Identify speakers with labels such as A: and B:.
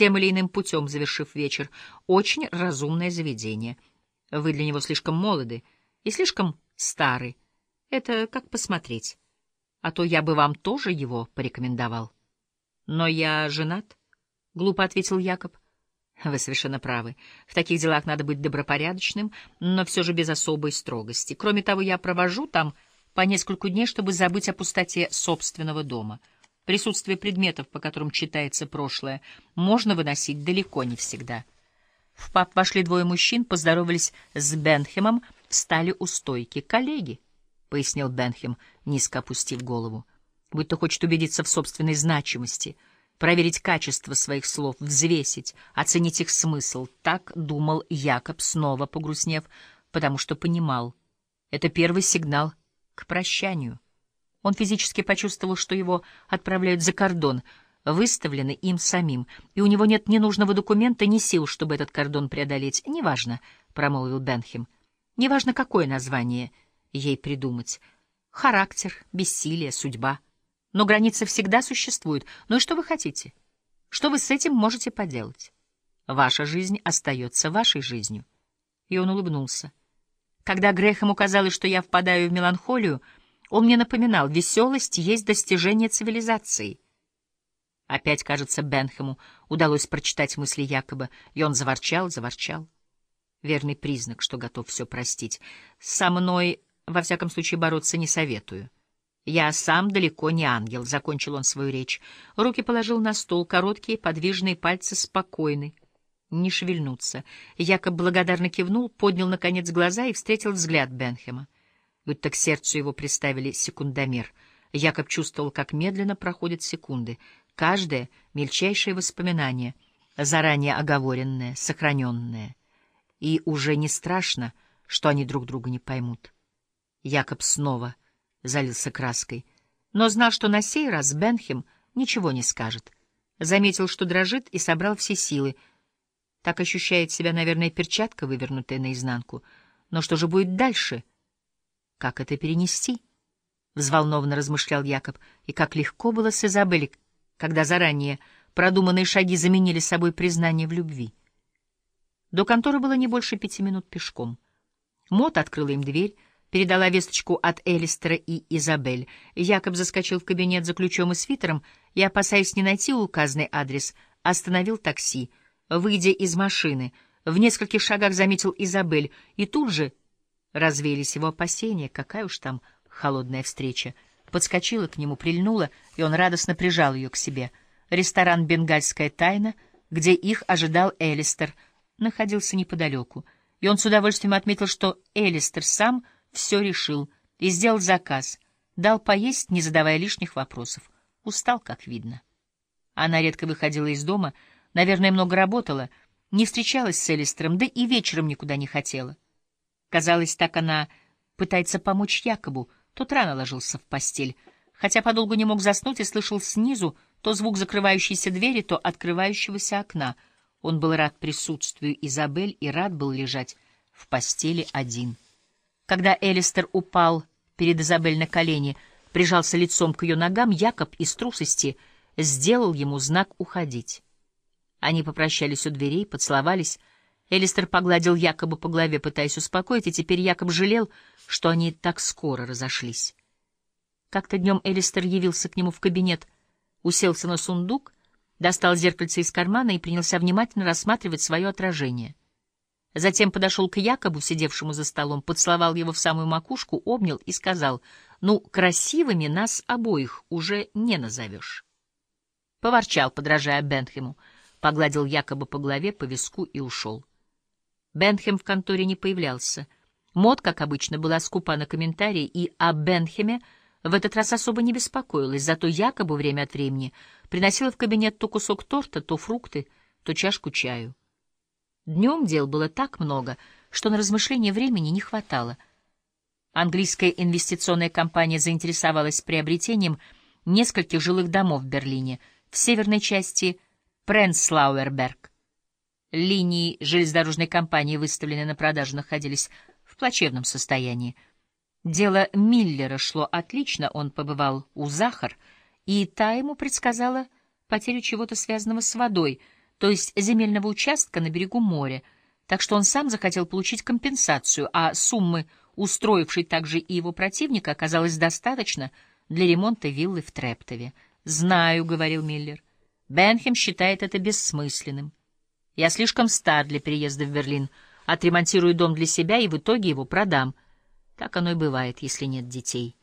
A: тем или иным путем завершив вечер. Очень разумное заведение. Вы для него слишком молоды и слишком стары. Это как посмотреть. А то я бы вам тоже его порекомендовал. Но я женат, — глупо ответил Якоб. Вы совершенно правы. В таких делах надо быть добропорядочным, но все же без особой строгости. Кроме того, я провожу там по несколько дней, чтобы забыть о пустоте собственного дома. Присутствие предметов, по которым читается прошлое, можно выносить далеко не всегда. В паб вошли двое мужчин, поздоровались с Бенхемом, встали у стойки. «Коллеги», — пояснил Бенхем, низко опустив голову, — будто хочет убедиться в собственной значимости — проверить качество своих слов, взвесить, оценить их смысл. Так думал Якоб, снова погрустнев, потому что понимал. Это первый сигнал к прощанию. Он физически почувствовал, что его отправляют за кордон, выставленный им самим, и у него нет ни нужного документа, ни сил, чтобы этот кордон преодолеть. «Неважно», — промолвил Бенхем, — «неважно, какое название ей придумать. Характер, бессилие, судьба — но границы всегда существуют. Ну и что вы хотите? Что вы с этим можете поделать? Ваша жизнь остается вашей жизнью. И он улыбнулся. Когда Грехему казалось, что я впадаю в меланхолию, он мне напоминал, веселость есть достижение цивилизации. Опять, кажется, Бенхему удалось прочитать мысли Якоба, и он заворчал, заворчал. Верный признак, что готов все простить. Со мной, во всяком случае, бороться не советую. «Я сам далеко не ангел», — закончил он свою речь. Руки положил на стол, короткие, подвижные пальцы спокойны, не шевельнуться. Якоб благодарно кивнул, поднял, наконец, глаза и встретил взгляд Бенхема. Будто к сердцу его приставили секундомер. Якоб чувствовал, как медленно проходят секунды. Каждое мельчайшее воспоминание, заранее оговоренное, сохраненное. И уже не страшно, что они друг друга не поймут. Якоб снова залился краской, но знал, что на сей раз Бенхем ничего не скажет. Заметил, что дрожит, и собрал все силы. Так ощущает себя, наверное, перчатка, вывернутая наизнанку. Но что же будет дальше? Как это перенести? Взволнованно размышлял Якоб. И как легко было с Изабель, когда заранее продуманные шаги заменили собой признание в любви. До конторы было не больше пяти минут пешком. Мот открыла им дверь, передала весточку от Элистера и Изабель. Якоб заскочил в кабинет за ключом и свитером и, опасаясь не найти указанный адрес, остановил такси. Выйдя из машины, в нескольких шагах заметил Изабель, и тут же развеялись его опасения, какая уж там холодная встреча. Подскочила к нему, прильнула, и он радостно прижал ее к себе. Ресторан «Бенгальская тайна», где их ожидал Элистер, находился неподалеку, и он с удовольствием отметил, что Элистер сам — все решил и сделал заказ, дал поесть, не задавая лишних вопросов. Устал, как видно. Она редко выходила из дома, наверное, много работала, не встречалась с Элистером, да и вечером никуда не хотела. Казалось, так она пытается помочь Якобу, тот рано ложился в постель, хотя подолгу не мог заснуть и слышал снизу то звук закрывающейся двери, то открывающегося окна. Он был рад присутствию Изабель и рад был лежать в постели один. Когда Элистер упал перед Изабель на колени, прижался лицом к ее ногам, Якоб из трусости сделал ему знак «уходить». Они попрощались у дверей, поцеловались. Элистер погладил Якоба по голове, пытаясь успокоить, и теперь Якоб жалел, что они так скоро разошлись. Как-то днем Элистер явился к нему в кабинет, уселся на сундук, достал зеркальце из кармана и принялся внимательно рассматривать свое отражение. Затем подошел к Якобу, сидевшему за столом, поцеловал его в самую макушку, обнял и сказал, «Ну, красивыми нас обоих уже не назовешь». Поворчал, подражая Бентхему, погладил Якоба по голове, по виску и ушел. Бентхем в конторе не появлялся. Мод, как обычно, была скупа на комментарии, и о Бентхеме в этот раз особо не беспокоилась, зато Якобу время от времени приносила в кабинет то кусок торта, то фрукты, то чашку чаю. Днем дел было так много, что на размышление времени не хватало. Английская инвестиционная компания заинтересовалась приобретением нескольких жилых домов в Берлине, в северной части Пренслауэрберг. Линии железнодорожной компании, выставленные на продажу, находились в плачевном состоянии. Дело Миллера шло отлично, он побывал у Захар, и та ему предсказала потерю чего-то связанного с водой — то есть земельного участка на берегу моря, так что он сам захотел получить компенсацию, а суммы, устроившей также и его противника, оказалось достаточно для ремонта виллы в Трептове. «Знаю», — говорил Миллер. «Бенхем считает это бессмысленным. Я слишком стар для переезда в Берлин, отремонтирую дом для себя и в итоге его продам. Так оно и бывает, если нет детей».